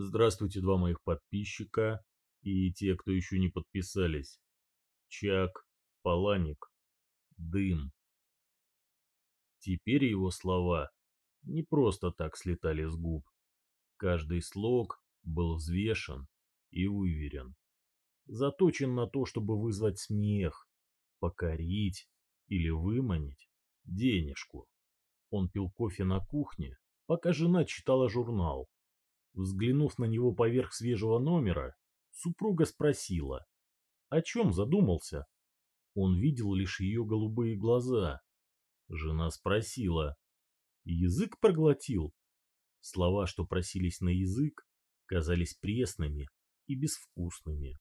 Здравствуйте, два моих подписчика и те, кто еще не подписались. Чак, Паланик, Дым. Теперь его слова не просто так слетали с губ. Каждый слог был взвешен и выверен. Заточен на то, чтобы вызвать смех, покорить или выманить денежку. Он пил кофе на кухне, пока жена читала журнал. Взглянув на него поверх свежего номера, супруга спросила, о чем задумался. Он видел лишь ее голубые глаза. Жена спросила, язык проглотил? Слова, что просились на язык, казались пресными и безвкусными.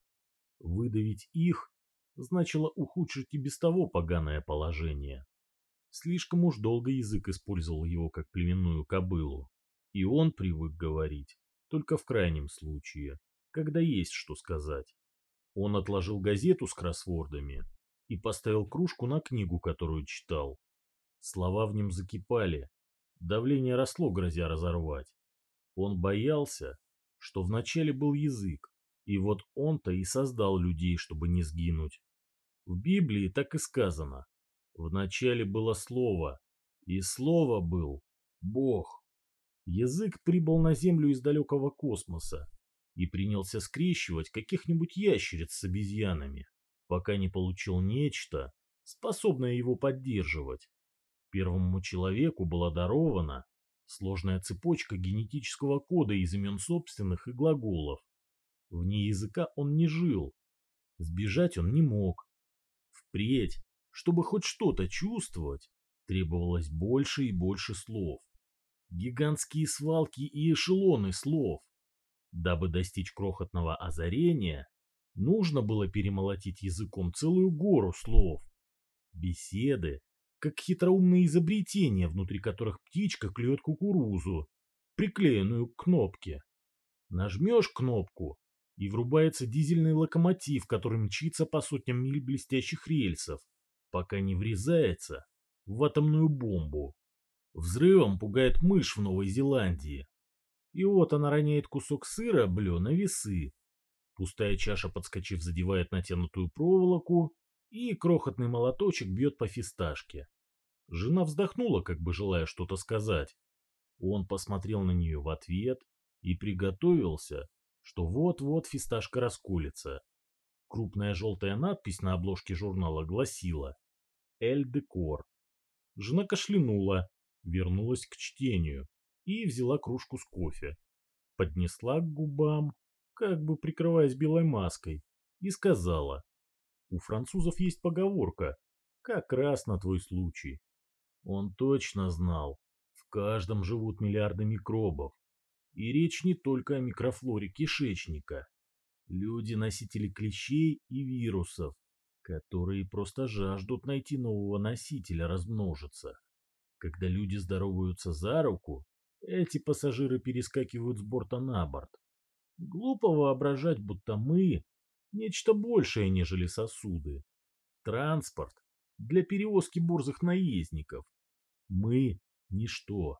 Выдавить их значило ухудшить и без того поганое положение. Слишком уж долго язык использовал его как племенную кобылу, и он привык говорить только в крайнем случае, когда есть что сказать. Он отложил газету с кроссвордами и поставил кружку на книгу, которую читал. Слова в нем закипали, давление росло, грозя разорвать. Он боялся, что вначале был язык, и вот он-то и создал людей, чтобы не сгинуть. В Библии так и сказано. Вначале было Слово, и Слово был Бог. Язык прибыл на Землю из далекого космоса и принялся скрещивать каких-нибудь ящериц с обезьянами, пока не получил нечто, способное его поддерживать. Первому человеку была дарована сложная цепочка генетического кода из имен собственных и глаголов. Вне языка он не жил, сбежать он не мог. Впредь, чтобы хоть что-то чувствовать, требовалось больше и больше слов гигантские свалки и эшелоны слов. Дабы достичь крохотного озарения, нужно было перемолотить языком целую гору слов. Беседы, как хитроумные изобретения, внутри которых птичка клюет кукурузу, приклеенную к кнопке. Нажмешь кнопку, и врубается дизельный локомотив, который мчится по сотням миль блестящих рельсов, пока не врезается в атомную бомбу. Взрывом пугает мышь в Новой Зеландии. И вот она роняет кусок сыра, блё, на весы. Пустая чаша, подскочив, задевает натянутую проволоку, и крохотный молоточек бьет по фисташке. Жена вздохнула, как бы желая что-то сказать. Он посмотрел на нее в ответ и приготовился, что вот-вот фисташка расколется. Крупная желтая надпись на обложке журнала гласила «Эль Декор». Жена кашлянула, вернулась к чтению и взяла кружку с кофе. Поднесла к губам, как бы прикрываясь белой маской, и сказала, «У французов есть поговорка, как раз на твой случай». Он точно знал, в каждом живут миллиарды микробов. И речь не только о микрофлоре кишечника. Люди – носители клещей и вирусов, которые просто жаждут найти нового носителя размножиться. Когда люди здороваются за руку, эти пассажиры перескакивают с борта на борт. Глупо воображать, будто мы – нечто большее, нежели сосуды. Транспорт для перевозки борзых наездников. Мы – ничто.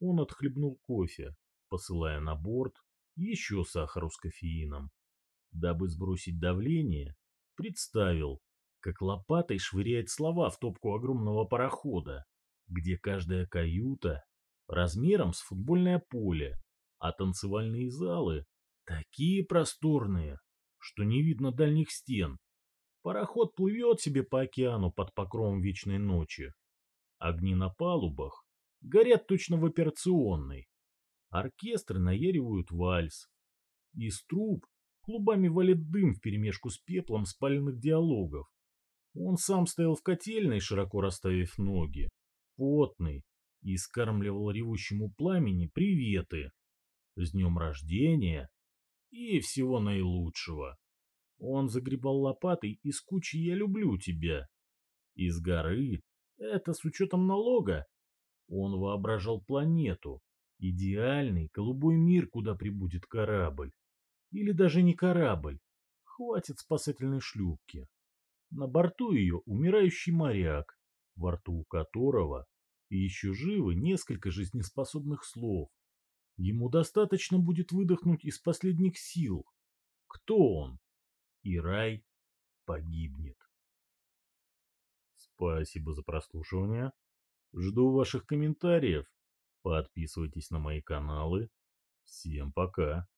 Он отхлебнул кофе, посылая на борт еще сахару с кофеином. Дабы сбросить давление, представил, как лопатой швыряет слова в топку огромного парохода где каждая каюта размером с футбольное поле, а танцевальные залы такие просторные, что не видно дальних стен. Пароход плывет себе по океану под покровом вечной ночи. Огни на палубах горят точно в операционной. Оркестры наяривают вальс. Из труб клубами валит дым вперемешку с пеплом спаленных диалогов. Он сам стоял в котельной, широко расставив ноги, потный и скармливал ревущему пламени приветы с днем рождения и всего наилучшего. Он загребал лопатой из кучи «Я люблю тебя». Из горы, это с учетом налога, он воображал планету, идеальный голубой мир, куда прибудет корабль. Или даже не корабль, хватит спасательной шлюпки. На борту ее умирающий моряк, во рту которого еще живы несколько жизнеспособных слов. Ему достаточно будет выдохнуть из последних сил. Кто он? И рай погибнет. Спасибо за прослушивание. Жду ваших комментариев. Подписывайтесь на мои каналы. Всем пока.